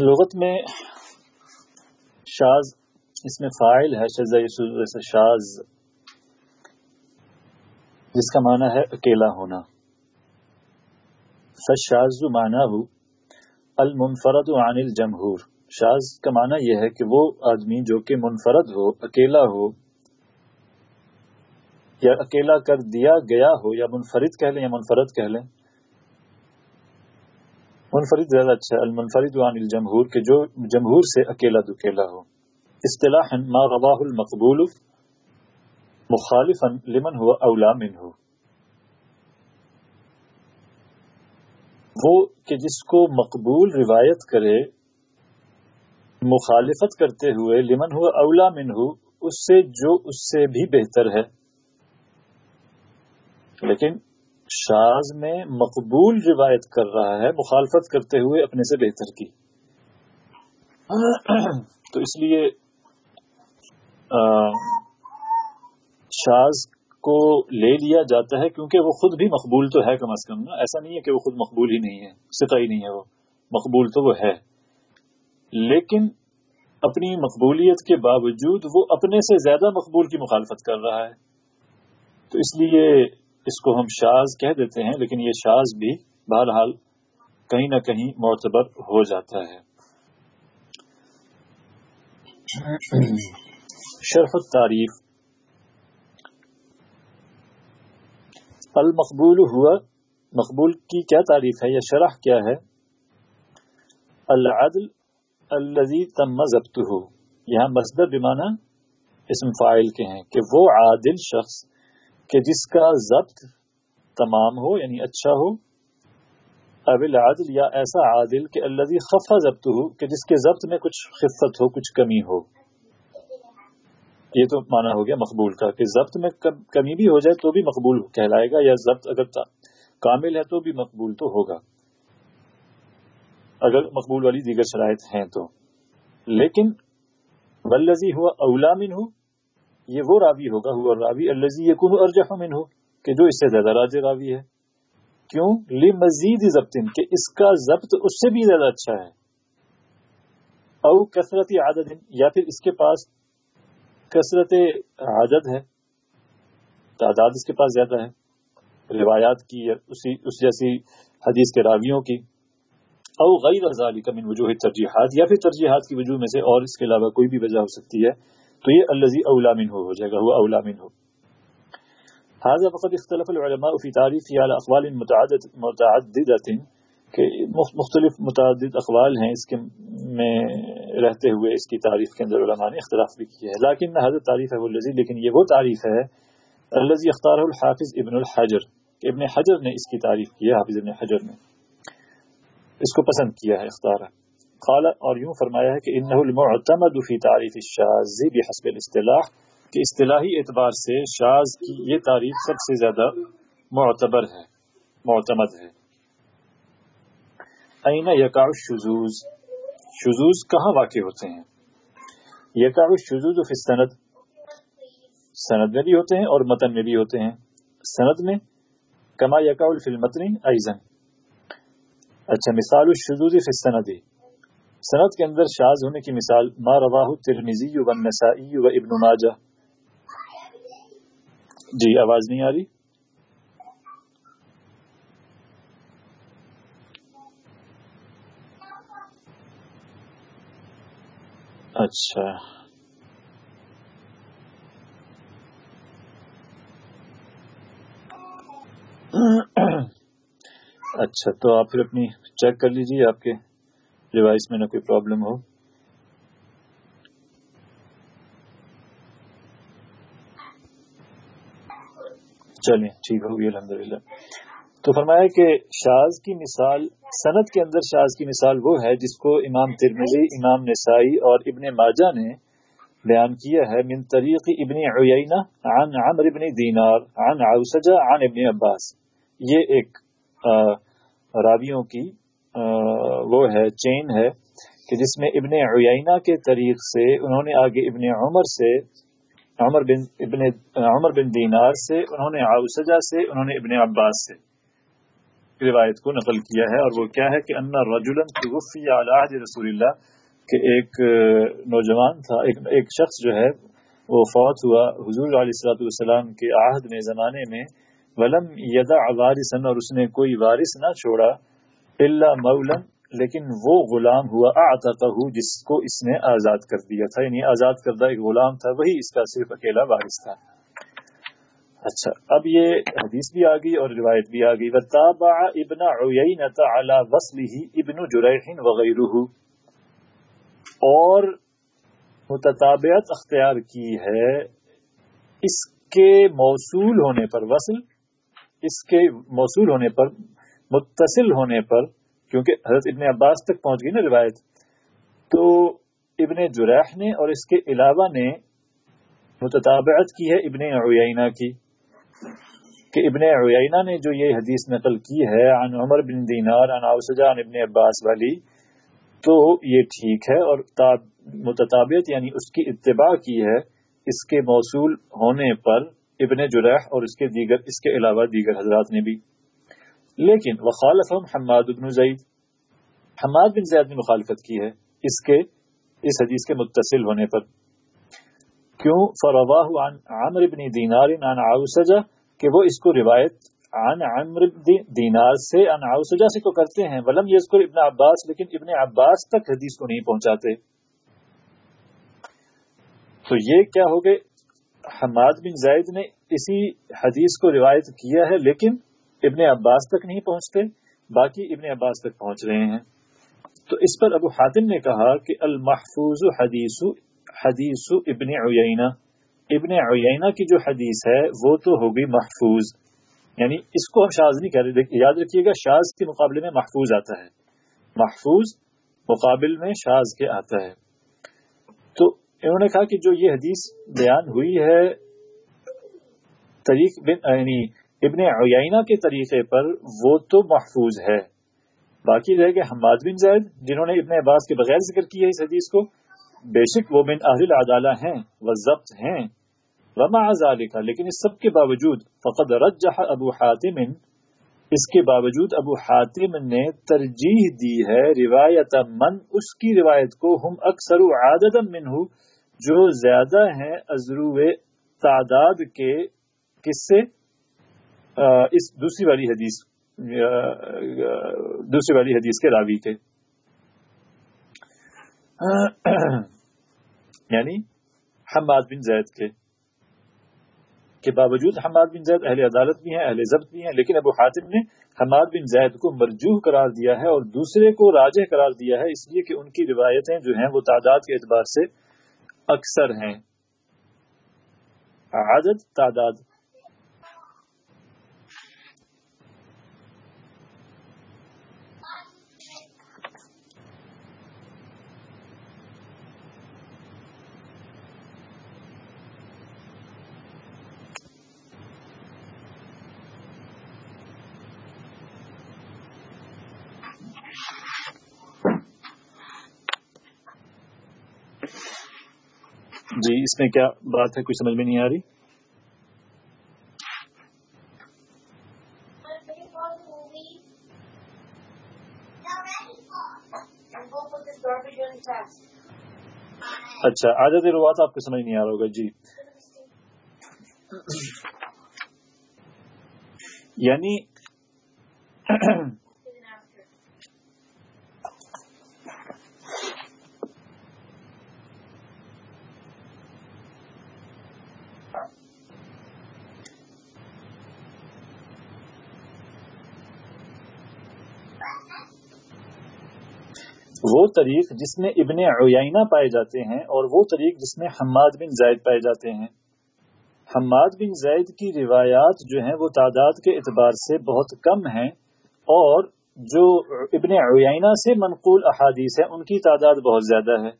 لغت میں شاز، اس میں فائل ہے شاز۔ جس کا معنی ہے اکیلا ہونا۔ فشاز معنی ہو المنفرد عن الجمہور۔ شاز کا معنی یہ ہے کہ وہ آدمی جو کہ منفرد ہو، اکیلا ہو، یا اکیلا کر دیا گیا ہو، یا منفرد کہہ لیں یا منفرد کہہ لیں۔ منفرد زیادہ اچھا المنفرد عن الجمہور، کہ جو جمہور سے اکیلا دکیلا ہو۔ اصطلاح ما رواہ المقبول مخالفا لمن ہوا اولا من ہو وہ کہ جس کو مقبول روایت کرے، مخالفت کرتے ہوئے لمن ہوا اولا من ہو اس سے جو اس سے بھی بہتر ہے۔ لیکن شاز میں مقبول روایت کر رہا ہے، مخالفت کرتے ہوئے اپنے سے بہتر کی۔ تو اس لیے شاز کو لے لیا جاتا ہے کیونکہ وہ خود بھی مقبول تو ہے کم از کم نا۔ ایسا نہیں ہے کہ وہ خود مقبول ہی نہیں ہے سطح ہی نہیں ہے وہ۔ مقبول تو وہ ہے۔ لیکن اپنی مقبولیت کے باوجود وہ اپنے سے زیادہ مقبول کی مخالفت کر رہا ہے۔ تو اس لیے اس کو ہم شاز کہہ دیتے ہیں، لیکن یہ شاز بھی بہرحال کہیں نہ کہیں معتبر ہو جاتا ہے۔ شرف التعریف۔ المقبول ہوا، مقبول کی کیا تعریف ہے؟ یا شرح کیا ہے؟ العدل الذي تم ضبطه یہاں مصدر بمانا اسم فائل کے ہیں کہ وہ عادل شخص کہ جس کا ضبط تمام ہو یعنی اچھا ہو اب العدل یا ایسا عادل کہ الذي خفا ضبط ہو کہ جس کے ضبط میں کچھ خفت ہو، کچھ کمی ہو۔ یہ تو مانا ہو گیا مقبول کا، کہ ضبط میں کمی بھی ہو جائے تو بھی مقبول کہلائے گا، یا ضبط اگر کامل ہے تو بھی مقبول تو ہوگا۔ اگر مقبول والی دیگر شرائط ہیں تو۔ لیکن ولزی ہوا اولا من ہو یہ وہ راوی ہوگا، ہوا راوی الزی یقون ارجح من ہو کہ جو اس سے زیادہ راج راوی ہے۔ کیوں؟ لی مزید ضبط کہ اس کا ضبط اس سے بھی زیادہ اچھا ہے۔ او کثرت عادت یا پھر اس کے پاس کثرت عادت ہے۔ تعداد اس کے پاس زیادہ ہے۔ روایات کی اسی، اس جیسی حدیث کے راویوں کی۔ او غیر ازالی کا من وجوہ ترجیحات، یا پھر ترجیحات کی وجوہ میں سے اور اس کے علاوہ کوئی بھی وجہ ہو سکتی ہے۔ تو یہ الزی اولا من ہو جائے گا وہ اولا من ہو هذا فقد اختلف العلماء في تعريف على أقوال متعددة کہ مختلف متعدد أقوال ہیں اس کے میں رہتے ہوئے اس کی تعریف کے اندر علماء نے اختلاف بھی کیا ہے لیکن حضرت تعریف ہے وہ لذیذ لیکن یہ وہ تعریف ہے الزی اختار الحافظ ابن الحجر. کہ ابن حجر نے اس کی تعریف کی ہے حافظ ابن حجر نے اس کو پسند کیا ہے اختار قال، اور یوں فرمایا ہے کہ انه المعتمد فی تعریف الشاذ بحسب الاصطلاح، کہ اصطلاحی اعتبار سے شاذ کی یہ تعریف سب سے زیادہ معتبر ہے، معتمد ہے۔ این یقع شزوز شزوز کہاں واقع ہوتے ہیں؟ یقع شزوز فی سند سند میں بھی ہوتے ہیں اور متن میں بھی ہوتے ہیں۔ سند میں کما یقع فی المتن ایزن اچھا مثال الشذوذ فی السند۔ سند کے اندر شاذ ہونے کی مثال ما رواہ الترمذی و النسائی و ابن ماجہ۔ جی آواز نہیں آ رہی؟ اچھا۔ اچھا تو آپ پھر اپنی چیک کر لیجیے آپ کے۔ ڈیوائس میں نہ کوئی پرابلم ہو۔ چلیں، ٹھیک ہوگی الحمد للہ تو فرمایا کہ شاز کی مثال صنعت کے اندر شاز کی مثال وہ ہے جس کو امام ترمزی امام نسائی اور ابن ماجہ نے بیان کیا ہے، من طریق ابن عیینہ عن عمر ابن دینار، عن عوسجہ، عن ابن عباس۔ یہ ایک راویوں کی وہ ہے چین ہے کہ جس میں ابن عیینہ کے طریق سے انہوں نے آگے ابن عمر سے عمر بن ابن عمر بن دینار سے انہوں نے عوسجہ سے انہوں نے ابن عباس سے روایت کو نقل کیا ہے۔ اور وہ کیا ہے کہ انا رجولن توفی علی رسول اللہ کہ ایک نوجوان تھا ایک, ایک شخص جو ہے وہ فوت ہوا۔ حضور علیہ السلاۃ والسلام کے عہد میں زمانے میں ولم یدا وارثن اور اس نے کوئی وارث نہ چھوڑا۔ اللہ مولن لیکن وہ غلام ہوا آتا جس کو اس نے آزاد کر دیا تھا یعنی آزاد کردہ ایک غلام تھا، وہی اس کا صرف اکیلا وارث تھا۔ اچھا اب یہ حدیث بھی آ گئی اور روایت بھی آ گئی۔ وتابع ابن عیینۃ علی وصله ابن جریح وغیرہ اور متتابعت اختیار کی ہے اس کے موصول ہونے پر وصل، اس کے موصول ہونے پر متصل ہونے پر، کیونکہ حضرت ابن عباس تک پہنچ گئی نا روایت، تو ابن جریح نے اور اس کے علاوہ نے متطابعت کی ہے ابن عیینہ کی، کہ ابن عیینہ نے جو یہ حدیث نقل کی ہے عن عمر بن دینار، عن عوسجہ عن ابن عباس والی، تو یہ ٹھیک ہے اور متطابعت یعنی اس کی اتباع کی ہے اس کے موصول ہونے پر ابن جرح اور اس کے دیگر، اس کے علاوہ دیگر حضرات نے بھی۔ لیکن وخالفہم حماد بن زید، حماد بن زید نے مخالفت کی ہے اس کے، اس حدیث کے متصل ہونے پر۔ کیوں؟ فرواہ عن عمر بن دینار عن عوسجہ، کہ وہ اس کو روایت عن عمر دینار سے ان عوسجہ سے تو کرتے ہیں، ولم یذکر ابن عباس، لیکن ابن عباس تک حدیث کو نہیں پہنچاتے۔ تو یہ کیا ہو گئے؟ حماد بن زید نے اسی حدیث کو روایت کیا ہے، لیکن ابن عباس تک نہیں پہنچتے، باقی ابن عباس تک پہنچ رہے ہیں۔ تو اس پر ابو حاتم نے کہا کہ المحفوظ حدیث حدیث ابن عیینہ۔ ابن عیینہ کی جو حدیث ہے، وہ تو ہوگی محفوظ۔ یعنی اس کو ہم شاز نہیں کہہ رہے یاد رکھیے گا شاز کے مقابلے میں محفوظ آتا ہے۔ محفوظ مقابل میں شاز کے آتا ہے۔ تو انہوں نے کہا کہ جو یہ حدیث بیان ہوئی ہے، طریق بن یعنی ابن عیینہ کے طریقے پر وہ تو محفوظ ہے۔ باقی رہ گئے حماد بن زید، جنہوں نے ابن عباس کے بغیر ذکر کیا اس حدیث کو۔ بے شک وہ من اہل العدالہ ہیں وہ ضبط ہیں۔ وما ذالک لیکن اس سب کے باوجود فقد رجح ابو حاتم۔ اس کے باوجود ابو حاتم نے ترجیح دی ہے روایت من، اس کی روایت کو ہم اکثر عادت من جو زیادہ ہیں ازرو تعداد کے کس سے اس دوسری والی حدیث دوسری والی حدیث کے راوی کے یعنی حماد بن زید کے۔ کے باوجود حماد بن زید اہل عدالت بھی ہیں، اہل ضبط بھی ہیں، لیکن ابو حاتم نے حماد بن زید کو مرجوح قرار دیا ہے اور دوسرے کو راجہ قرار دیا ہے، اس لیے کہ ان کی روایتیں جو ہیں وہ تعداد کے اعتبار سے اکثر ہیں۔ عدد، تعداد۔ جی اس میں کیا بات ہے؟ کچھ سمجھ میں نہیں آ رہی؟ اچھا آج روات آپ کو سمجھ نہیں آ رہا ہوگا جی۔ یعنی وہ طریق جس میں ابن عیینہ پائے جاتے ہیں اور وہ طریق جس میں حماد بن زید پائے جاتے ہیں۔ حماد بن زید کی روایات جو ہیں وہ تعداد کے اعتبار سے بہت کم ہیں اور جو ابن عیینہ سے منقول احادیث ہیں ان کی تعداد بہت زیادہ ہے۔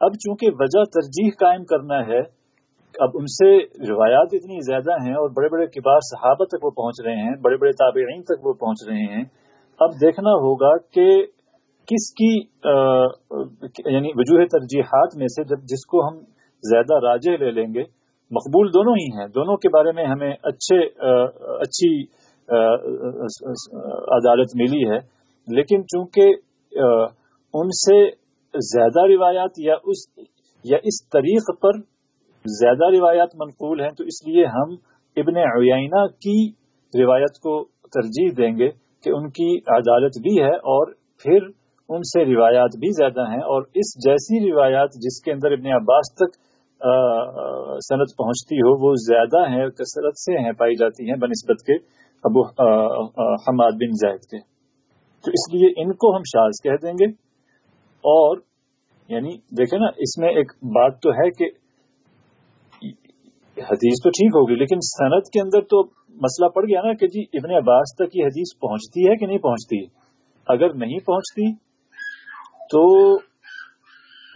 اب چونکہ وجہ ترجیح قائم کرنا ہے، اب ان سے روایات اتنی زیادہ ہیں اور بڑے بڑے کبار صحابہ تک وہ پہنچ رہے ہیں، بڑے بڑے تابعین تک وہ پہنچ رہے ہیں۔ اب دیکھنا ہوگا کہ کس کی یعنی وجوہ ترجیحات میں سے جب جس کو ہم زیادہ راجے لے لیں گے، مقبول دونوں ہی ہیں۔ دونوں کے بارے میں ہمیں اچھے اچھی عدالت ملی ہے۔ لیکن چونکہ ان سے زیادہ روایات یا اس یا اس طریق پر زیادہ روایات منقول ہیں، تو اس لیے ہم ابن عیینہ کی روایت کو ترجیح دیں گے کہ ان کی عدالت بھی ہے اور پھر ان سے روایات بھی زیادہ ہیں اور اس جیسی روایات جس کے اندر ابن عباس تک صنعت پہنچتی ہو، وہ زیادہ ہیں کثرت سے ہیں، پائی جاتی ہیں بنسبت کے ابو حماد بن زید کے۔ تو اس لیے ان کو ہم شاز کہہ دیں گے۔ اور یعنی دیکھیں نا، اس میں ایک بات تو ہے کہ حدیث تو ٹھیک ہوگی، لیکن صنعت کے اندر تو مسئلہ پڑ گیا نا کہ جی ابن عباس تک یہ حدیث پہنچتی ہے کہ نہیں پہنچتی؟ اگر نہیں پہنچتی تو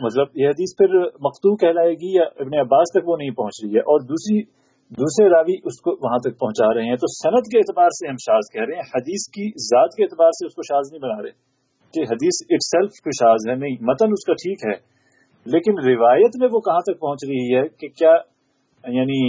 مطلب یہ حدیث پھر مکتو کہلائے گی یا ابن عباس تک وہ نہیں پہنچ رہی ہے اور دوسری دوسرے راوی اس کو وہاں تک پہنچا رہے ہیں تو صنعت کے اعتبار سے ہم شاز کہہ رہے ہیں، حدیث کی ذات کے اعتبار سے اس کو شاز نہیں بنا رہے کہ حدیث اٹ سیلف کو شاز ہے، نہیں، متن اس کا ٹھیک ہے، لیکن روایت میں وہ کہاں تک پہنچ رہی ہے کہ کیا یعنی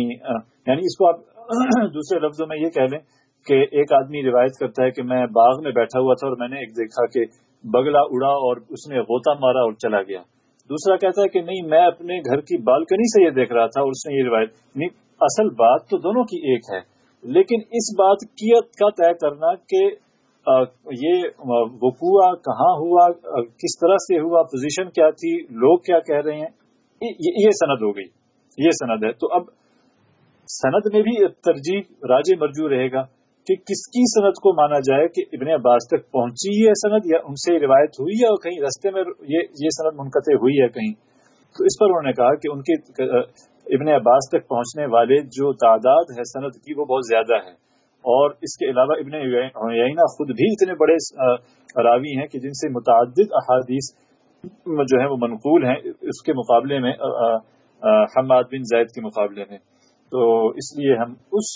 یعنی اس کو آپ دوسرے لفظوں میں یہ کہہ لیں کہ ایک آدمی روایت کرتا ہے کہ میں باغ میں بیٹھا ہوا تھا اور میں نے ایک دیکھا کہ بگلا اڑا اور اس نے غوطہ مارا اور چلا گیا۔ دوسرا کہتا ہے کہ نہیں، میں اپنے گھر کی بالکنی سے یہ دیکھ رہا تھا، اور اس نے یہ روایت، نہیں، اصل بات تو دونوں کی ایک ہے، لیکن اس بات کی کا طے کرنا کہ یہ وقوع کہاں ہوا کس طرح سے ہوا پوزیشن کیا تھی، لوگ کیا کہہ رہے ہیں، یہ سند ہو گئی، یہ سند ہے۔ تو اب سند میں بھی ترجیح راج مرجو رہے گا۔ کہ کس کی سند کو مانا جائے کہ ابن عباس تک پہنچی ہے سند یا ان سے روایت ہوئی ہے اور کہیں رستے میں یہ یہ سند منقطع ہوئی ہے کہیں؟ تو اس پر انہوں نے کہا کہ ان کی ابن عباس تک پہنچنے والے جو تعداد ہے سند کی وہ بہت زیادہ ہے۔ اور اس کے علاوہ ابن عیینہ خود بھی اتنے بڑے راوی ہیں کہ جن سے متعدد احادیث جو ہیں وہ منقول ہیں اس کے مقابلے میں حماد بن زید کے مقابلے میں۔ تو اس لیے ہم اس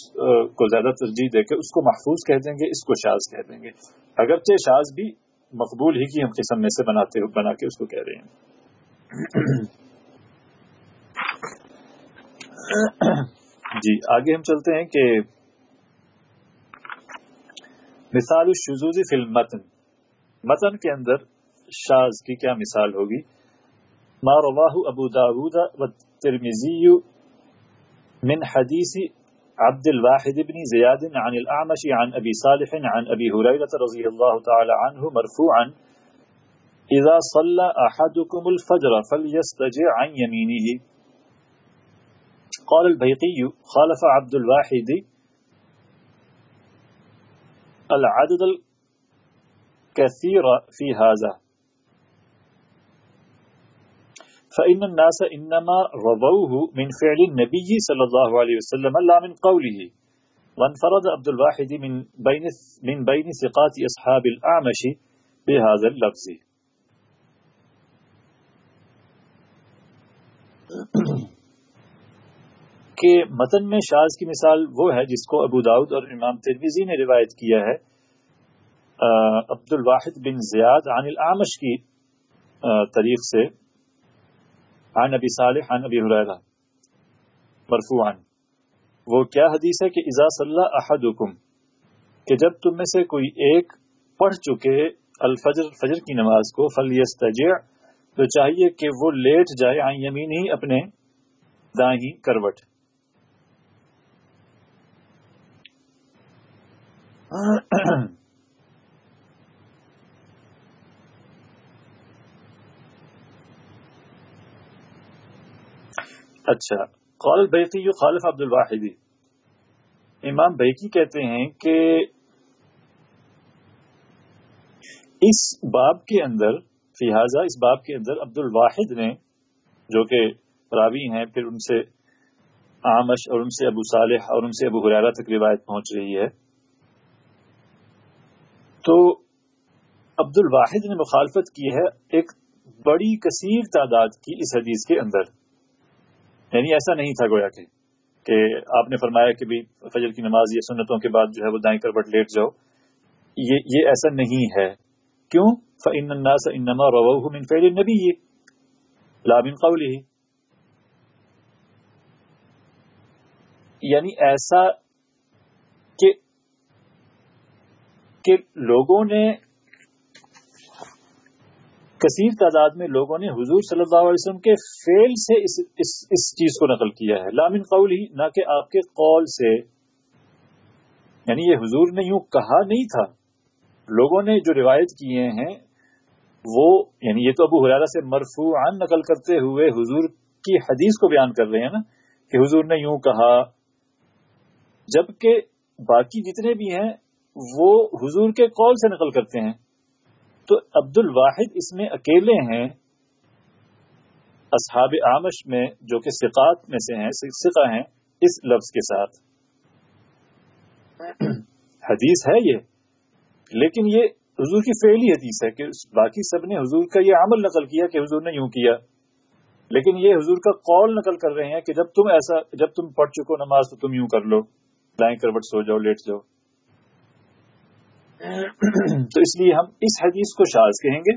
کو زیادہ ترجیح دے کے اس کو محفوظ کہہ دیں گے، اس کو شاز کہہ دیں گے۔ اگرچہ شاز بھی مقبول ہی کی ہم قسم میں سے بناتے، بنا کے اس کو کہہ رہے ہیں۔ جی آگے ہم چلتے ہیں کہ مثال الشذوذ فی المتن۔ متن کے اندر شاز کی کیا مثال ہوگی؟ ما رواه ابو داود والترمذي من حديث عبد الواحد بن زياد عن الأعمش عن أبي صالح عن أبي هريرة رضي الله تعالى عنه مرفوعا إذا صلى أحدكم الفجر فليستجع عن يمينه. قال البيقي خالف عبد الواحد العدد الكثير في هذا. فإن الناس إنما رضوه من فعل النبي صلى الله عليه وسلم لا من قوله وانفرد عبد الواحد من بين من بين ثقات أصحاب الأعمش بهذا اللفظ کہ متن میں شاز کی مثال وہ ہے جس کو ابو داود اور امام ترمیزی نے روایت کیا ہے عبد الواحد بن زیاد عن العامش کی طریق سے۔ عن ابی صالح، عن ابی حریرہ مرفوعا۔ وہ کیا حدیث ہے کہ اذا صلی احدکم، کہ جب تم میں سے کوئی ایک پڑھ چکے الفجر، فجر کی نماز کو، فلیستجع، تو چاہیے کہ وہ لیٹ جائے آئیں یمین ہی اپنے دائیں کروٹ۔ اچھا قال بیقی خالف عبد الواحدی امام بیقی کہتے ہیں کہ اس باب کے اندر فہذا اس باب کے اندر عبد الواحد نے، جو کہ راوی ہیں، پھر ان سے آمش اور ان سے ابو صالح اور ان سے ابو حرارہ تک روایت پہنچ رہی ہے. تو عبد الواحد نے مخالفت کی ہے ایک بڑی کثیر تعداد کی اس حدیث کے اندر. یعنی ایسا نہیں تھا گویا کہ کہ آپ نے فرمایا کہ بھی فجر کی نماز یہ سنتوں کے بعد جو ہے وہ دائیں کروٹ لیٹ جاؤ۔ یہ یہ ایسا نہیں ہے۔ کیوں؟ فن الناس انما روح من فعل النبی لا من قوله۔ یعنی ایسا کہ کہ لوگوں نے کثیر تعداد میں لوگوں نے حضور صلی اللہ علیہ وسلم کے فیل سے اس اس, اس چیز کو نقل کیا ہے۔ لامن قول ہی نہ کہ آپ کے قول سے۔ یعنی یہ حضور نے یوں کہا نہیں تھا۔ لوگوں نے جو روایت کیے ہیں وہ یعنی یہ تو ابو حرارہ سے مرفوعان نقل کرتے ہوئے حضور کی حدیث کو بیان کر رہے ہیں نا کہ حضور نے یوں کہا۔ جبکہ باقی جتنے بھی ہیں وہ حضور کے قول سے نقل کرتے ہیں۔ تو عبد الواحد اس میں اکیلے ہیں اصحاب آمش میں جو کہ سقات میں سے ہیں سقا ہیں اس لفظ کے ساتھ۔ حدیث ہے یہ، لیکن یہ حضور کی فعلی حدیث ہے کہ باقی سب نے حضور کا یہ عمل نقل کیا کہ حضور نے یوں کیا۔ لیکن یہ حضور کا قول نقل کر رہے ہیں کہ جب تم ایسا، جب تم پڑھ چکو نماز تو تم یوں کر لو، دائیں کروٹ سو جاؤ، لیٹ جاؤ۔ تو اس لیے ہم اس حدیث کو شاز کہیں گے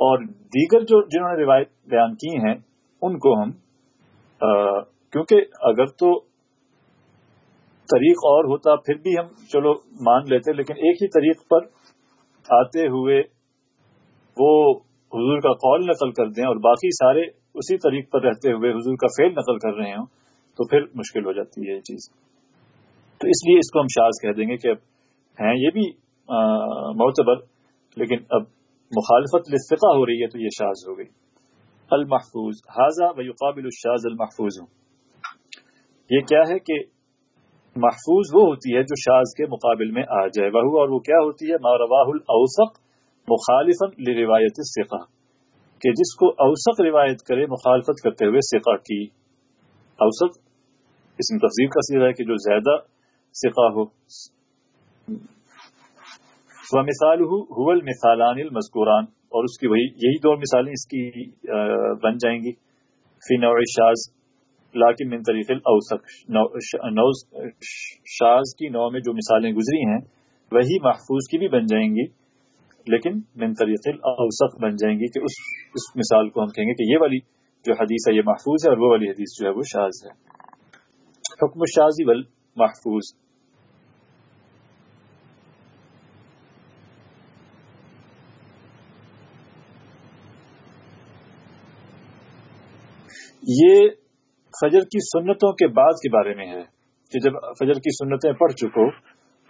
اور دیگر جو جنہوں نے روایت بیان کی ہیں، ان کو ہم کیونکہ اگر تو طریق اور ہوتا پھر بھی ہم چلو مان لیتے، لیکن ایک ہی طریق پر آتے ہوئے وہ حضور کا قول نقل کر دیں اور باقی سارے اسی طریق پر رہتے ہوئے حضور کا فیل نقل کر رہے ہوں، تو پھر مشکل ہو جاتی ہے یہ چیز۔ تو اس لیے اس کو ہم شاز کہہ دیں گے کہ ہیں، یہ بھی معتبر، لیکن اب مخالفت لفقہ ہو رہی ہے تو یہ شاز ہو گئی۔ المحفوظ حاضہ و یقابل الشاز المحفوظ۔ یہ کیا ہے کہ محفوظ وہ ہوتی ہے جو شاز کے مقابل میں آ جائے۔ وہ اور وہ کیا ہوتی ہے؟ مارواہ الاوسق مخالفت لروایت سقہ کہ جس کو اوسق روایت کرے، مخالفت کرتے ہوئے سقہ کی۔ اوسط اس میں تفضیل کا سیرا ہے کہ جو زیادہ سقہ ہو مثال حول مثالان المذکوران اور اس کی وہی، یہی دو مثالیں اس کی بن جائیں گی۔ فی نوع شاز لاکن من طریق الاوسق شاز کی نو میں جو مثالیں گزری ہیں، وہی محفوظ کی بھی بن جائیں گی، لیکن من طریق الاوسق بن جائیں گی کہ اس اس مثال کو ہم کہیں گے کہ یہ والی جو حدیث ہے، یہ محفوظ ہے اور وہ والی حدیث جو ہے، وہ شاز ہے۔ حکم شازی ول محفوظ۔ یہ فجر کی سنتوں کے بعد کے بارے میں ہے کہ جب فجر کی سنتیں پڑھ چکو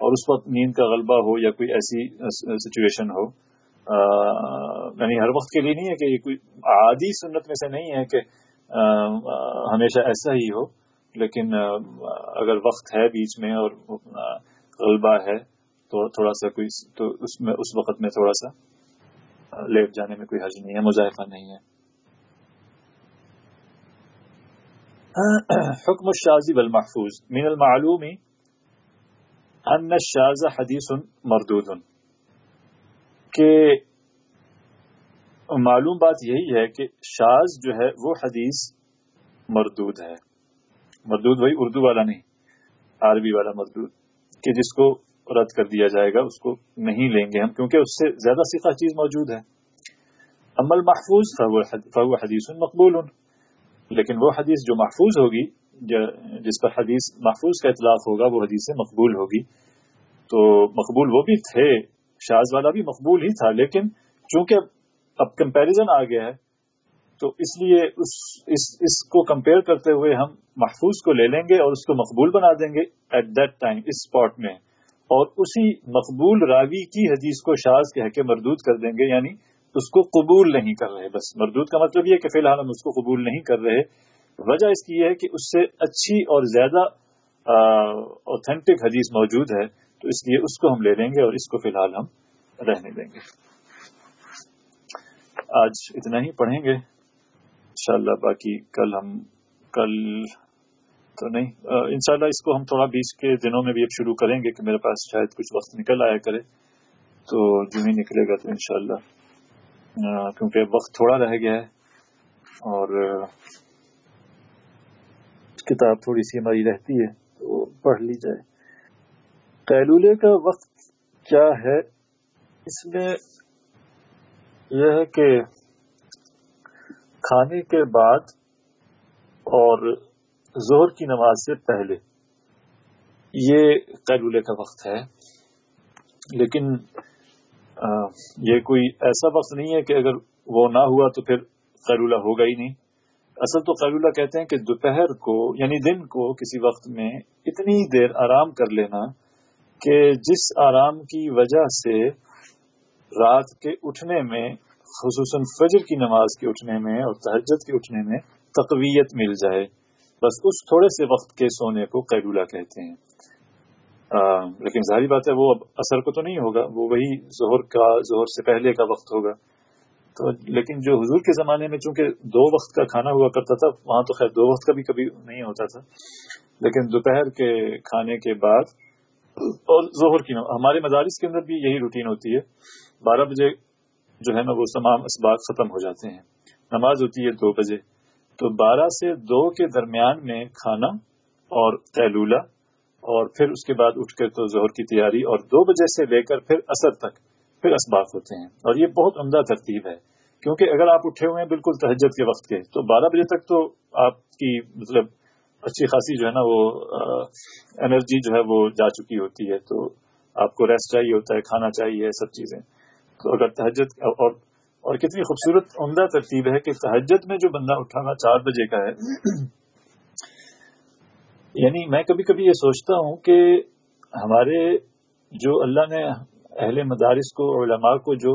اور اس وقت نیند کا غلبہ ہو یا کوئی ایسی سچویشن ہو یعنی ہر وقت کے لیے نہیں ہے کہ یہ کوئی عادی سنت میں سے نہیں ہے کہ ہمیشہ ایسا ہی ہو، لیکن اگر وقت ہے بیچ میں اور غلبہ ہے تو تھوڑا سا کوئی، تو اس میں، اس وقت میں تھوڑا سا لیٹ جانے میں کوئی حج نہیں ہے مظاہرہ نہیں ہے۔ حکم الشاذ والمحفوظ من المعلوم ان الشاذ حدیث مردود. کہ معلوم بات یہی ہے کہ شاز جو ہے وہ حدیث مردود ہے. مردود وہی اردو والا نہیں، عربی والا مردود، کہ جس کو رد کر دیا جائے گا، اس کو نہیں لیں گے ہم، کیونکہ اس سے زیادہ سیکھا چیز موجود ہے. عمل محفوظ فهو حدیث مقبول. لیکن وہ حدیث جو محفوظ ہوگی جس پر حدیث محفوظ کا اطلاق ہوگا وہ حدیث مقبول ہوگی۔ تو مقبول وہ بھی تھے شاز والا بھی مقبول ہی تھا لیکن چونکہ اب کمپیریزن آ گیا ہے تو اس لیے اس اس, اس کو کمپیئر کرتے ہوئے ہم محفوظ کو لے لیں گے اور اس کو مقبول بنا دیں گے ایٹ دیٹ ٹائم اس اسپاٹ میں۔ اور اسی مقبول راوی کی حدیث کو شاز کہہ کے مردود کر دیں گے یعنی اس کو قبول نہیں کر رہے، بس مردود کا مطلب یہ کہ فی الحال ہم اس کو قبول نہیں کر رہے۔ وجہ اس کی یہ ہے کہ اس سے اچھی اور زیادہ اوتھینٹک حدیث موجود ہے، تو اس لیے اس کو ہم لے لیں گے اور اس کو فی الحال ہم رہنے دیں گے۔ آج اتنا ہی پڑھیں گے۔ انشاءاللہ باقی کل ہم، کل تو نہیں انشاءاللہ اس کو ہم تھوڑا بیچ کے دنوں میں بھی اب شروع کریں گے کہ میرے پاس شاید کچھ وقت نکل آیا کرے، تو جو ہی نکلے گا تو انشاءاللہ کیونکہ وقت تھوڑا رہ گیا ہے اور کتاب تھوڑی سی ہماری رہتی ہے تو پڑھ لی جائے۔ قیلولے کا وقت کیا ہے؟ اس میں یہ ہے کہ کھانے کے بعد اور زہر کی نماز سے پہلے، یہ قیلولے کا وقت ہے۔ لیکن یہ کوئی ایسا وقت نہیں ہے کہ اگر وہ نہ ہوا تو پھر قیلولہ ہوگا ہی نہیں۔ اصل تو قیلولہ کہتے ہیں کہ دوپہر کو یعنی دن کو کسی وقت میں اتنی دیر آرام کر لینا کہ جس آرام کی وجہ سے رات کے اٹھنے میں، خصوصاً فجر کی نماز کے اٹھنے میں اور تہجد کے اٹھنے میں تقویت مل جائے۔ بس اس تھوڑے سے وقت کے سونے کو قیلولہ کہتے ہیں۔ لیکن ظاہری بات ہے وہ اب اثر کو تو نہیں ہوگا، وہ وہی ظہر کا، ظہر سے پہلے کا وقت ہوگا۔ تو لیکن جو حضور کے زمانے میں چونکہ دو وقت کا کھانا ہوا کرتا تھا، وہاں تو خیر دو وقت کا بھی کبھی نہیں ہوتا تھا۔ لیکن دوپہر کے کھانے کے بعد اور ظہر کی ہمارے مدارس کے اندر بھی یہی روٹین ہوتی ہے۔ بارہ بجے جو ہے نا وہ تمام اسباق ختم ہو جاتے ہیں۔ نماز ہوتی ہے دو بجے۔ تو بارہ سے دو کے درمیان میں کھانا اور تیلولہ اور پھر اس کے بعد اٹھ کر تو ظہر کی تیاری اور دو بجے سے لے کر پھر اثر تک پھر اسباق ہوتے ہیں۔ اور یہ بہت عمدہ ترتیب ہے۔ کیونکہ اگر آپ اٹھے ہوئے ہیں بالکل تہجد کے وقت کے، تو بارہ بجے تک تو آپ کی مطلب اچھی خاصی جو ہے نا وہ انرجی جو ہے وہ جا چکی ہوتی ہے۔ تو آپ کو ریسٹ چاہیے ہوتا ہے، کھانا چاہیے، سب چیزیں۔ تو اگر تہجد، اور اور کتنی خوبصورت عمدہ ترتیب ہے کہ تہجد میں جو بندہ اٹھانا چار بجے کا ہے یعنی میں کبھی کبھی یہ سوچتا ہوں کہ ہمارے جو اللہ نے اہل مدارس کو، علماء کو جو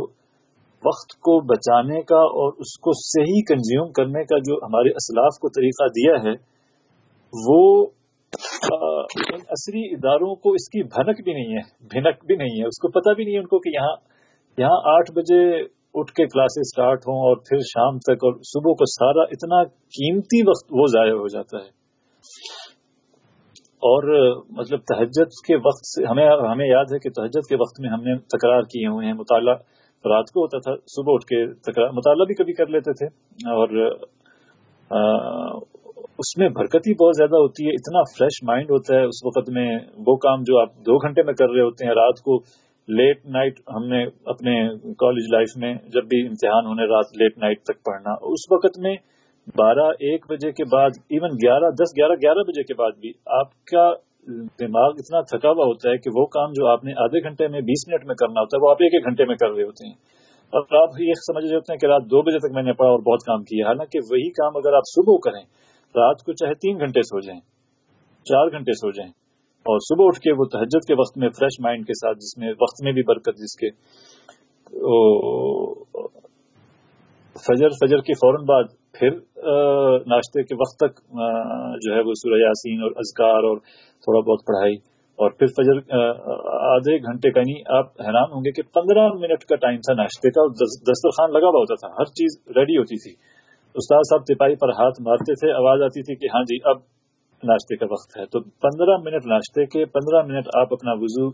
وقت کو بچانے کا اور اس کو صحیح کنزیوم کرنے کا جو ہمارے اسلاف کو طریقہ دیا ہے، وہ ان عصری اداروں کو اس کی بھنک بھی نہیں ہے، بھنک بھی نہیں ہے۔ اس کو پتہ بھی نہیں ہے ان کو کہ یہاں یہاں آٹھ بجے اٹھ کے کلاسز سٹارٹ ہوں اور پھر شام تک اور صبح کو سارا اتنا قیمتی وقت وہ ضائع ہو جاتا ہے۔ اور مطلب تہجد کے وقت سے، ہمیں ہمیں یاد ہے کہ تہجد کے وقت میں ہم نے تکرار کیے ہوئے ہیں، مطالعہ رات کو ہوتا تھا، صبح اٹھ کے تکرار، مطالعہ بھی کبھی کر لیتے تھے اور اس میں برکت ہی بہت زیادہ ہوتی ہے، اتنا فریش مائنڈ ہوتا ہے اس وقت میں، وہ کام جو آپ دو گھنٹے میں کر رہے ہوتے ہیں، رات کو لیٹ نائٹ ہم نے اپنے کالج لائف میں جب بھی امتحان ہونے، رات لیٹ نائٹ تک پڑھنا، اس وقت میں بارہ ایک بجے کے بعد ایون گیارہ، دس، گیارہ گیارہ بجے کے بعد بھی آپ کا دماغ اتنا تھکا ہوا ہوتا ہے کہ وہ کام جو آپ نے آدھے گھنٹے میں بیس منٹ میں کرنا ہوتا ہے، وہ آپ ایک ایک گھنٹے میں کر رہے ہوتے ہیں۔ اور آپ یہ سمجھ رہے ہوتے ہیں کہ رات دو بجے تک میں نے پڑھا اور بہت کام کیا، حالانکہ وہی کام اگر آپ صبح کریں، رات کو چاہے تین گھنٹے سو جائیں، چار گھنٹے سو جائیں، اور صبح اٹھ کے وہ تہجد کے وقت میں فریش مائنڈ کے ساتھ جس میں وقت میں بھی برکت، جس کے فجر فجر کے فوراً بعد پھر ناشتے کے وقت تک جو ہے وہ سورہ یاسین اور اذکار اور تھوڑا بہت پڑھائی اور پھر فجر آدھے گھنٹے کا نہیں آپ حیران ہوں گے کہ پندرہ منٹ کا ٹائم تھا ناشتے کا دسترخوان لگا ہوا ہوتا تھا، ہر چیز ریڈی ہوتی تھی۔ استاد صاحب تپاہی پر ہاتھ مارتے تھے، آواز آتی تھی کہ ہاں جی اب ناشتے کا وقت ہے۔ تو پندرہ منٹ ناشتے کے پندرہ منٹ آپ اپنا وضو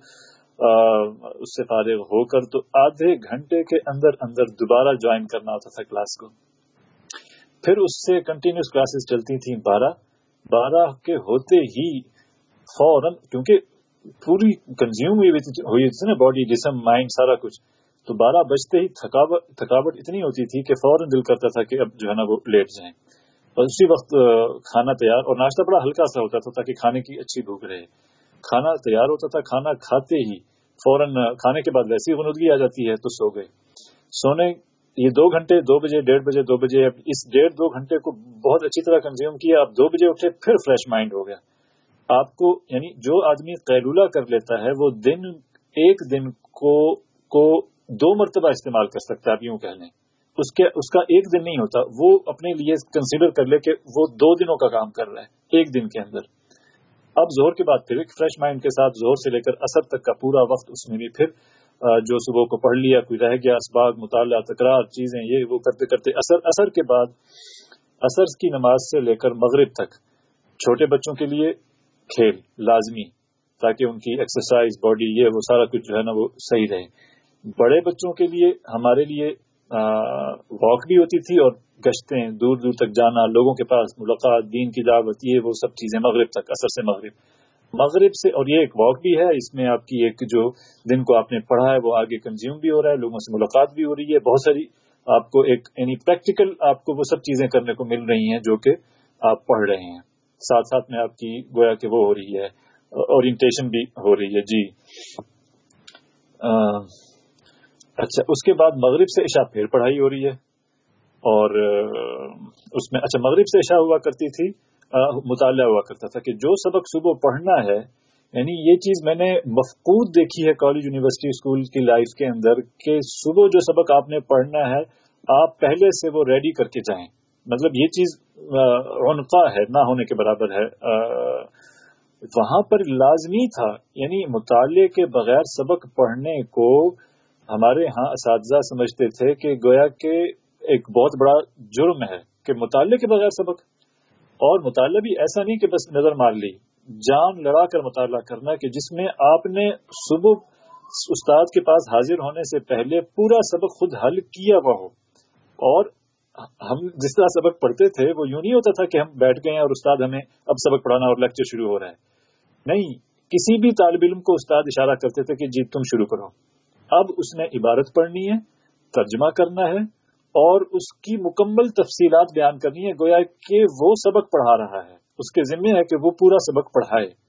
اس سے فارغ ہو کر تو آدھے گھنٹے کے اندر اندر دوبارہ جوائن کرنا ہوتا تھا کلاس کو۔ پھر اس سے کنٹینیوس کلاسز چلتی تھیں بارہ۔ بارہ کے ہوتے ہی فوراً، کیونکہ پوری کنزیوم ہوئی تھی نا باڈی جسم مائنڈ سارا کچھ۔ تو بارہ بجتے ہی تھکاوٹ تھکاوٹ اتنی ہوتی تھی کہ فوراً دل کرتا تھا کہ اب جو ہے نا وہ لیٹ جائیں۔ اور اسی وقت کھانا تیار، اور ناشتہ بڑا ہلکا سا ہوتا تھا تاکہ کھانے کی اچھی بھوک رہے۔ کھانا تیار ہوتا تھا، کھانا کھاتے ہی، فوراً کھانے کے بعد ویسی غنودگی آ جاتی ہے تو سو گئے۔ سونے یہ دو گھنٹے، دو بجے، ڈیڑھ بجے، دو بجے، اس ڈیڑھ دو گھنٹے کو بہت اچھی طرح کنزیوم کیا، آپ دو بجے اٹھے، پھر فریش مائنڈ ہو گیا۔ آپ کو یعنی جو آدمی قیلولہ کر لیتا ہے، وہ دن، ایک دن کو کو دو مرتبہ استعمال کر سکتا ہے، آپ یوں کہہ لیں۔ اس کے، اس کا ایک دن نہیں ہوتا، وہ اپنے لیے کنسیڈر کر لے کہ وہ دو دنوں کا کام کر رہا ہے، ایک دن کے اندر۔ اب زور کے بعد پھر ایک فریش مائنڈ کے ساتھ زور سے لے کر اثر تک کا پورا وقت اس میں بھی پھر جو صبح کو پڑھ لیا، کوئی رہ گیا اسباغ مطالعہ، تکرار، چیزیں، یہ وہ کرتے کرتے اثر اثر کے بعد اثر کی نماز سے لے کر مغرب تک چھوٹے بچوں کے لیے کھیل لازمی، تاکہ ان کی ایکسرسائز باڈی یہ وہ سارا کچھ جو ہے نا وہ صحیح رہے۔ بڑے بچوں کے لیے، ہمارے لیے واک بھی ہوتی تھی اور گشتیں، دور دور تک جانا، لوگوں کے پاس ملاقات، دین کی دعوت، یہ وہ سب چیزیں مغرب تک، اثر سے مغرب۔ مغرب سے، اور یہ ایک واک بھی ہے، اس میں آپ کی ایک جو دن کو آپ نے پڑھا ہے، وہ آگے کنزیوم بھی ہو رہا ہے، لوگوں سے ملاقات بھی ہو رہی ہے، بہت ساری آپ کو ایک یعنی پریکٹیکل آپ کو وہ سب چیزیں کرنے کو مل رہی ہیں جو کہ آپ پڑھ رہے ہیں۔ ساتھ ساتھ میں آپ کی گویا کہ وہ ہو رہی ہے اورینٹیشن بھی ہو رہی ہے جی۔ اچھا اس کے بعد مغرب سے عشاء پھر پڑھائی ہو رہی ہے، اور اس میں اچھا مغرب سے عشاء ہوا کرتی تھی مطالعہ ہوا کرتا تھا کہ جو سبق صبح پڑھنا ہے یعنی یہ چیز میں نے مفقود دیکھی ہے کالج، یونیورسٹی، اسکول کی لائف کے اندر کہ صبح جو سبق آپ نے پڑھنا ہے، آپ پہلے سے وہ ریڈی کر کے جائیں۔ مطلب یہ چیز عنقا ہے، نہ ہونے کے برابر ہے۔ وہاں پر لازمی تھا یعنی مطالعے کے بغیر سبق پڑھنے کو ہمارے ہاں اساتذہ سمجھتے تھے کہ گویا کہ ایک بہت بڑا جرم ہے کہ مطالعے کے بغیر سبق اور مطالعہ بھی ایسا نہیں کہ بس نظر مار لی، جان لڑا کر مطالعہ کرنا کہ جس میں آپ نے صبح استاد کے پاس حاضر ہونے سے پہلے پورا سبق خود حل کیا ہوا ہو۔ اور ہم جس طرح سبق پڑھتے تھے، وہ یوں نہیں ہوتا تھا کہ ہم بیٹھ گئے ہیں اور استاد ہمیں اب سبق پڑھانا اور لیکچر شروع ہو رہا ہے۔ نہیں، کسی بھی طالب علم کو استاد اشارہ کرتے تھے کہ جی تم شروع کرو۔ اب اس نے عبارت پڑھنی ہے، ترجمہ کرنا ہے اور اس کی مکمل تفصیلات بیان کرنی ہے، گویا کہ وہ سبق پڑھا رہا ہے۔ اس کے ذمے ہے کہ وہ پورا سبق پڑھائے۔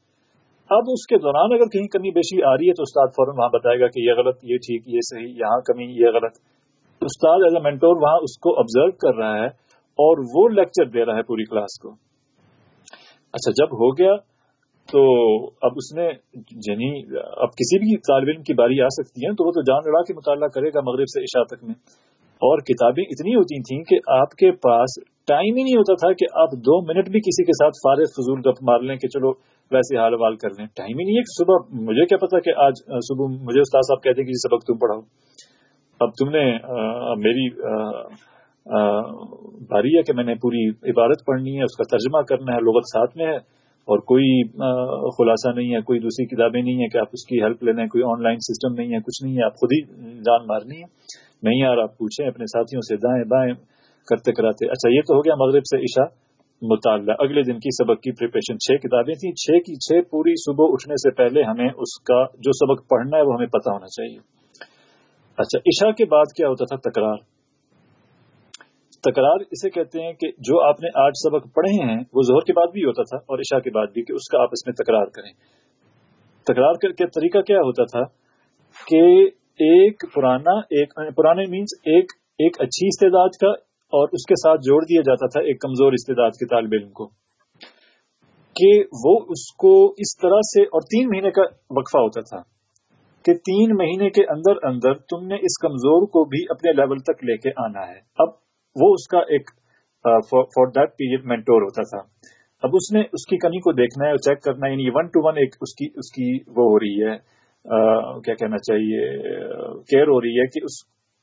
اب اس کے دوران اگر کہیں کمی بیشی آ رہی ہے تو استاد فوراً وہاں بتائے گا کہ یہ غلط، یہ ٹھیک، یہ صحیح، یہاں کمی، یہ غلط۔ استاد ایز اے مینٹور وہاں اس کو آبزرو کر رہا ہے اور وہ لیکچر دے رہا ہے پوری کلاس کو۔ اچھا جب ہو گیا تو اب اس نے یعنی اب کسی بھی طالب علم کی باری آ سکتی ہے تو وہ تو جان لڑا کے مطالعہ کرے گا مغرب سے عشاء تک میں۔ اور کتابیں اتنی ہوتی تھیں کہ آپ کے پاس ٹائم ہی نہیں ہوتا تھا کہ آپ دو منٹ بھی کسی کے ساتھ فارغ فضول گپ مار لیں کہ چلو ویسے حال وال کر لیں۔ ٹائم ہی نہیں ہے کہ صبح مجھے کیا پتا کہ آج صبح مجھے استاد صاحب کہتے ہیں کہ جی سبق تم پڑھاؤ۔ اب تم نے میری باری ہے کہ میں نے پوری عبارت پڑھنی ہے، اس کا ترجمہ کرنا ہے، لغت ساتھ میں ہے۔ اور کوئی خلاصہ نہیں ہے، کوئی دوسری کتابیں نہیں ہے کہ آپ اس کی ہیلپ لے لیں کوئی آن لائن سسٹم نہیں ہے، کچھ نہیں ہے، آپ خود ہی جان مارنی ہے نہیں یار آپ پوچھیں، اپنے ساتھیوں سے دائیں بائیں کرتے کراتے۔ اچھا یہ تو ہو گیا مغرب سے عشاء مطالعہ۔ اگلے دن کی سبق کی پریپریشن چھ کتابیں تھیں، چھ کی چھ پوری صبح اٹھنے سے پہلے ہمیں اس کا جو سبق پڑھنا ہے وہ ہمیں پتا ہونا چاہیے۔ اچھا عشاء کے بعد کیا ہوتا تھا؟ تکرار۔ تکرار اسے کہتے ہیں کہ جو آپ نے آٹھ سبق پڑھے ہیں، وہ زہر کے بعد بھی ہوتا تھا اور عشاء کے بعد بھی کہ اس کا آپ اس میں تکرار کریں۔ تکرار کر کے طریقہ کیا ہوتا تھا کہ ایک پرانا، ایک پرانے مینس ایک ایک اچھی استعداد کا اور اس کے ساتھ جوڑ دیا جاتا تھا ایک کمزور استعداد کے طالب علم کو۔ کہ وہ اس کو اس طرح سے، اور تین مہینے کا وقفہ ہوتا تھا کہ تین مہینے کے اندر اندر تم نے اس کمزور کو بھی اپنے لیول تک لے کے آنا ہے۔ اب وہ اس کا ایک فار دیٹ پیریڈ مینٹور ہوتا تھا۔ اب اس نے اس کی کمی کو دیکھنا ہے اور چیک کرنا ہے یعنی ون ٹو ون ایک اس کی اس کی وہ ہو رہی ہے کیا کہنا چاہیے کیئر ہو رہی ہے کہ اس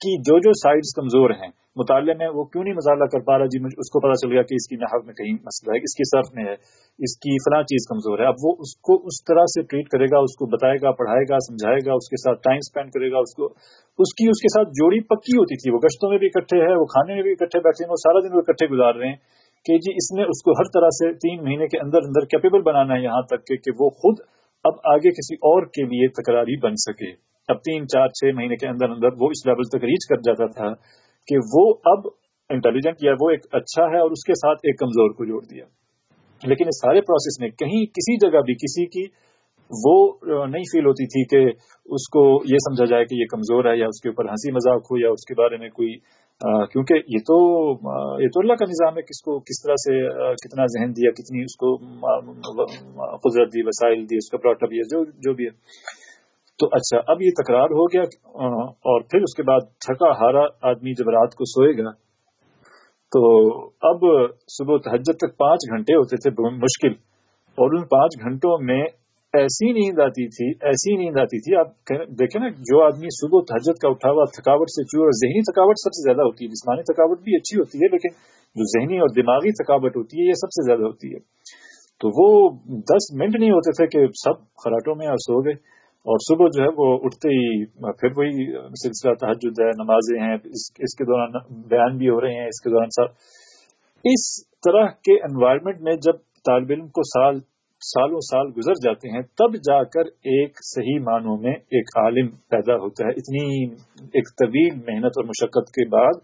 کی جو جو سائڈز کمزور ہیں، مطالعے میں وہ کیوں نہیں مطالعہ کر پا رہا جی اس کو پتا چل گیا کہ اس کی نحو میں کہیں مسئلہ ہے، اس کی صرف میں ہے، اس کی فلاں چیز کمزور ہے۔ اب وہ اس کو اس طرح سے ٹریٹ کرے گا، اس کو بتائے گا، پڑھائے گا، سمجھائے گا، اس کے ساتھ ٹائم اسپینڈ کرے گا، اس کو، اس کی، اس کے ساتھ جوڑی پکی ہوتی تھی۔ وہ گشتوں میں بھی اکٹھے ہے وہ کھانے میں بھی اکٹھے بیٹھے ہیں، وہ سارا دن وہ اکٹھے گزار رہے ہیں کہ جی اس نے اس کو ہر طرح سے تین مہینے کے اندر اندر کیپیبل بنانا ہے یہاں تک کہ وہ خود اب آگے کسی اور کے لیے تکراری بن سکے۔ اب تین چار چھ مہینے کے اندر اندر وہ اس لیول تک ریچ کر جاتا تھا کہ وہ اب انٹیلیجنٹ یا وہ ایک اچھا ہے اور اس کے ساتھ ایک کمزور کو جوڑ دیا۔ لیکن اس سارے پروسیس میں کہیں کسی جگہ بھی کسی کی وہ نہیں فیل ہوتی تھی کہ اس کو یہ سمجھا جائے کہ یہ کمزور ہے یا اس کے اوپر ہنسی مذاق ہو یا اس کے بارے میں کوئی کیونکہ یہ تو یہ تو اللہ کا نظام ہے کس کو، کس طرح سے کتنا ذہن دیا، کتنی اس کو قدرت دی، وسائل دی، اس کا پروٹپ جو جو بھی ہے۔ تو اچھا اب یہ تکرار ہو گیا اور پھر اس کے بعد تھکا ہارا آدمی جب رات کو سوئے گا، تو اب صبح تحجد تک پانچ گھنٹے ہوتے تھے مشکل، اور ان پانچ گھنٹوں میں ایسی نیند آتی تھی، ایسی نیند آتی تھی، آپ دیکھیں نا، جو آدمی صبح تحجد کا اٹھا ہوا، تھکاوٹ سے چور، ذہنی تھکاوٹ سب سے زیادہ ہوتی ہے، جسمانی تھکاوٹ بھی اچھی ہوتی ہے، لیکن جو ذہنی اور دماغی تھکاوٹ ہوتی ہے، یہ سب سے زیادہ ہوتی ہے۔ تو وہ دس منٹ نہیں ہوتے تھے کہ سب خراٹوں میں سو گئے اور صبح جو ہے وہ اٹھتے ہی، پھر وہی سلسلہ تحجد ہے، نمازیں ہیں، اس اس کے دوران بیان بھی ہو رہے ہیں، اس کے دوران سب اس طرح کے انوائرمنٹ میں جب طالب علم کو سال، سالوں سال گزر جاتے ہیں، تب جا کر ایک صحیح معنوں میں ایک عالم پیدا ہوتا ہے۔ اتنی ایک طویل محنت اور مشقت کے بعد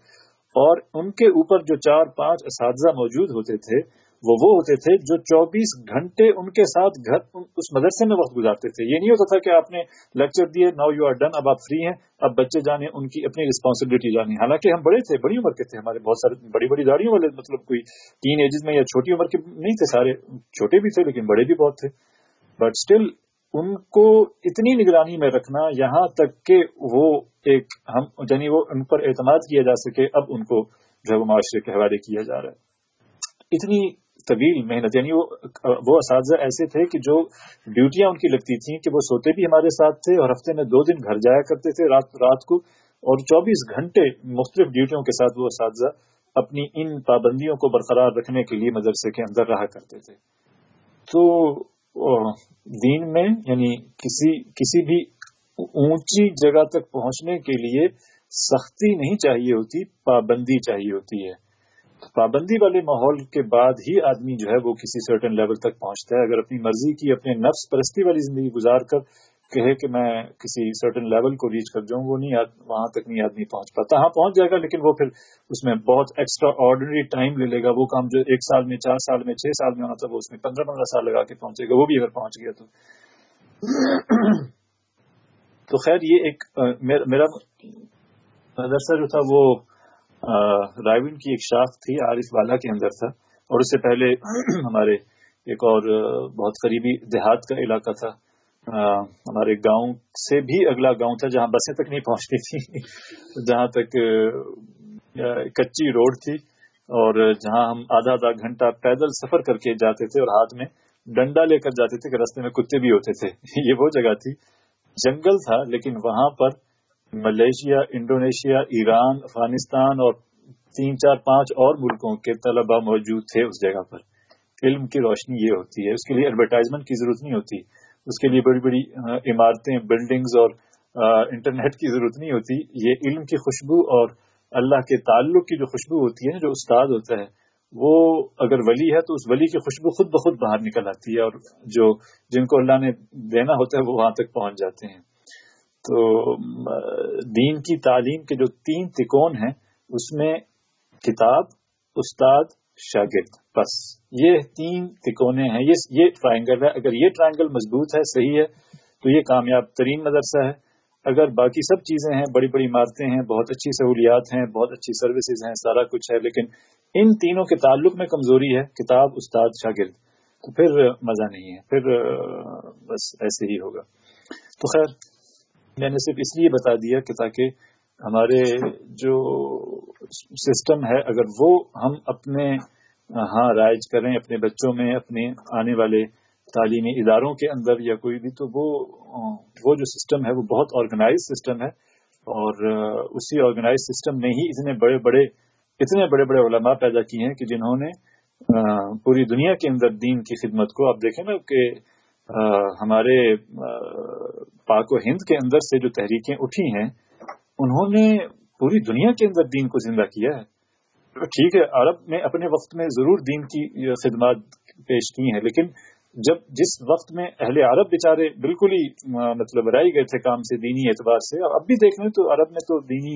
اور ان کے اوپر جو چار، پانچ اساتذہ موجود ہوتے تھے وہ وہ ہوتے تھے جو چوبیس گھنٹے ان کے ساتھ گھر اس مدرسے میں وقت گزارتے تھے۔ یہ نہیں ہوتا تھا کہ آپ نے لیکچر دیے ناؤ یو آر ڈن اب آپ فری ہیں، اب بچے جانے، ان کی اپنی رسپانسبلٹی جانی حالانکہ ہم بڑے تھے، بڑی عمر کے تھے، ہمارے بہت سارے بڑی بڑی داڑیوں والے مطلب کوئی تین ایجز میں یا چھوٹی عمر کے نہیں تھے، سارے چھوٹے بھی تھے، لیکن بڑے بھی بہت تھے۔ بٹ اسٹل ان کو اتنی نگرانی میں رکھنا، یہاں تک کہ وہ ایک ہم یعنی وہ ان پر اعتماد کیا جا سکے، اب ان کو جو ہے وہ معاشرے کے حوالے کیا جا رہا ہے۔ اتنی طویل محنت یعنی وہ اساتذہ ایسے تھے کہ جو ڈیوٹیاں ان کی لگتی تھیں کہ وہ سوتے بھی ہمارے ساتھ تھے اور ہفتے میں دو دن گھر جایا کرتے تھے رات رات کو، اور چوبیس گھنٹے مختلف ڈیوٹیوں کے ساتھ وہ اساتذہ اپنی ان پابندیوں کو برقرار رکھنے کے لیے مدرسے کے اندر رہا کرتے تھے۔ تو دین میں یعنی کسی کسی بھی اونچی جگہ تک پہنچنے کے لیے سختی نہیں چاہیے ہوتی، پابندی چاہیے ہوتی ہے۔ پابندی والے ماحول کے بعد ہی آدمی جو ہے وہ کسی سرٹن لیول تک پہنچتا ہے۔ اگر اپنی مرضی کی اپنے نفس پرستی والی زندگی گزار کر کہے کہ میں کسی سرٹن لیول کو ریچ کر جاؤں، وہ نہیں وہاں تک نہیں آدمی پہنچ پاتا۔ ہاں پہنچ جائے گا، لیکن وہ پھر اس میں بہت ایکسٹرا آرڈنری ٹائم لے لے گا۔ وہ کام جو ایک سال میں، چار سال میں، چھ سال میں ہونا تھا وہ اس میں پندرہ پندرہ سال لگا کے پہنچے گا، وہ بھی اگر پہنچ گیا تو۔ تو خیر، یہ ایک میرا مدرسہ جو تھا وہ رائے کی ایک شاخ تھی، عارف والا کے اندر تھا۔ اور اس سے پہلے ہمارے ایک اور بہت قریبی دیہات کا علاقہ تھا۔ ہمارے گاؤں سے بھی اگلا گاؤں تھا جہاں بسیں تک نہیں پہنچتی تھی جہاں تک کچی روڈ تھی۔ اور جہاں ہم آدھا آدھا گھنٹہ پیدل سفر کر کے جاتے تھے اور ہاتھ میں ڈنڈا لے کر جاتے تھے کہ رستے میں کتے بھی ہوتے تھے۔ یہ وہ جگہ تھی۔ جنگل تھا، لیکن وہاں پر ملیشیا، انڈونیشیا، ایران، افغانستان اور تین چار پانچ اور ملکوں کے طلبا موجود تھے اس جگہ پر۔ علم کی روشنی یہ ہوتی ہے۔ اس کے لیے ایڈورٹائزمنٹ کی ضرورت نہیں ہوتی۔ اس کے لیے بڑی بڑی عمارتیں بلڈنگز اور انٹرنیٹ کی ضرورت نہیں ہوتی۔ یہ علم کی خوشبو اور اللہ کے تعلق کی جو خوشبو ہوتی ہے جو استاد ہوتا ہے، وہ اگر ولی ہے تو اس ولی کی خوشبو خود بخود باہر نکل آتی ہے اور جو جن کو اللہ نے دینا ہوتا ہے، وہ وہاں تک پہنچ جاتے ہیں۔ تو دین کی تعلیم کے جو تین تکون ہیں، اس میں کتاب، استاد، شاگرد، بس۔ یہ تین تکونے ہیں۔ یہ یہ ٹرائنگل ہے۔ اگر یہ ٹرائنگل مضبوط ہے، صحیح ہے، تو یہ کامیاب ترین مدرسہ ہے۔ اگر باقی سب چیزیں ہیں، بڑی بڑی عمارتیں ہیں، بہت اچھی سہولیات ہیں، بہت اچھی سروسز ہیں، سارا کچھ ہے، لیکن ان تینوں کے تعلق میں کمزوری ہے، کتاب، استاد، شاگرد۔ تو پھر مزہ نہیں ہے، پھر بس ایسے ہی ہوگا۔ تو خیر میں نے صرف اس لیے بتا دیا کہ تاکہ ہمارے جو سسٹم ہے، اگر وہ ہم اپنے ہاں رائج کریں، اپنے بچوں میں، اپنے آنے والے تعلیمی اداروں کے اندر یا کوئی بھی، تو وہ وہ جو سسٹم ہے، وہ بہت آرگنائز سسٹم ہے اور اسی آرگنائز سسٹم نے ہی اتنے بڑے بڑے، اتنے بڑے بڑے علماء پیدا کیے ہیں کہ جنہوں نے پوری دنیا کے اندر دین کی خدمت کو، آپ دیکھیں نا کہ ہمارے پاک و ہند کے اندر سے جو تحریکیں اٹھی ہیں، انہوں نے پوری دنیا کے اندر دین کو زندہ کیا ہے۔ ٹھیک ہے، عرب نے اپنے وقت میں ضرور دین کی خدمات پیش کی ہیں، لیکن جب جس وقت میں اہل عرب بیچارے بالکل ہی مطلب رائے گئے تھے کام سے، دینی اعتبار سے، اب بھی دیکھ لیں تو عرب میں تو دینی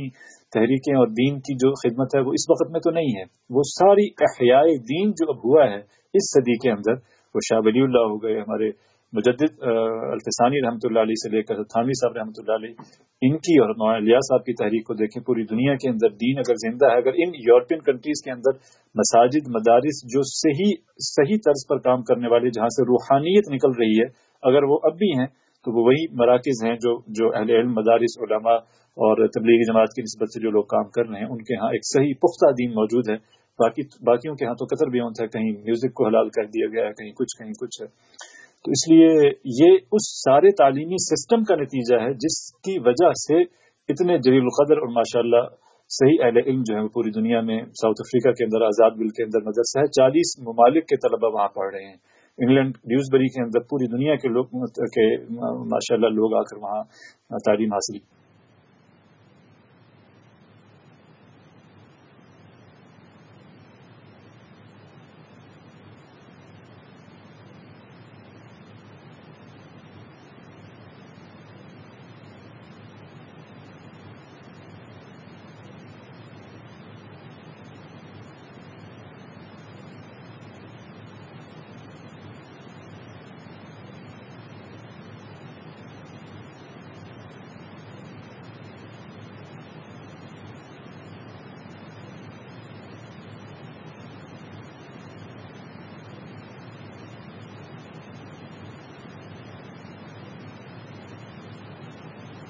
تحریکیں اور دین کی جو خدمت ہے، وہ اس وقت میں تو نہیں ہے۔ وہ ساری احیاء دین جو اب ہوا ہے، اس صدی کے اندر، وہ شاہ ولی اللہ ہو گئے، ہمارے مجدد الفسانی رحمۃ اللہ علیہ سے لے کر تھانوی صاحب رحمۃ اللہ علیہ، ان کی اور مولانا صاحب کی تحریک کو دیکھیں، پوری دنیا کے اندر دین اگر زندہ ہے، اگر ان یورپین کنٹریز کے اندر مساجد، مدارس جو صحیح صحیح طرز پر کام کرنے والے، جہاں سے روحانیت نکل رہی ہے، اگر وہ اب بھی ہیں، تو وہ وہی مراکز ہیں جو جو اہل علم، مدارس، علماء اور تبلیغی جماعت کی نسبت سے جو لوگ کام کر رہے ہیں، ان کے ہاں ایک صحیح پختہ دین موجود ہے۔ باقی، باقیوں کے ہاں تو قطر بھی ہوتا ہے کہیں میوزک کو حلال کر دیا گیا ہے، کہیں کچھ کہیں کچھ ہے۔ تو اس لیے یہ اس سارے تعلیمی سسٹم کا نتیجہ ہے جس کی وجہ سے اتنے جلیل القدر اور ماشاء اللہ صحیح اہل علم جو ہے وہ پوری دنیا میں ساؤتھ افریقہ کے اندر آزاد بل کے اندر مدرسہ ہے، چالیس ممالک کے طلبہ وہاں پڑھ رہے ہیں۔ انگلینڈ نیوز بری کے اندر پوری دنیا کے لوگ، کے ماشاء اللہ لوگ آ کر وہاں تعلیم حاصل